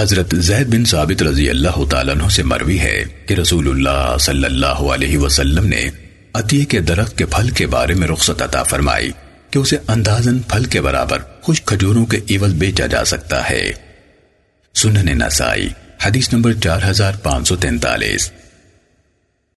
حضرت زید بن ثابت رضی اللہ تعالیٰ عنہ سے مروی ہے کہ رسول اللہ صلی اللہ علیہ وسلم نے عطیے کے درخت کے پھل کے بارے میں رخصت عطا فرمائی کہ اسے اندازن پھل کے برابر خوش کھجوروں کے عوض بیچا جا سکتا ہے۔ سنن نسائی، حدیث نمبر چار ہزار پانچ سو تینتالیس۔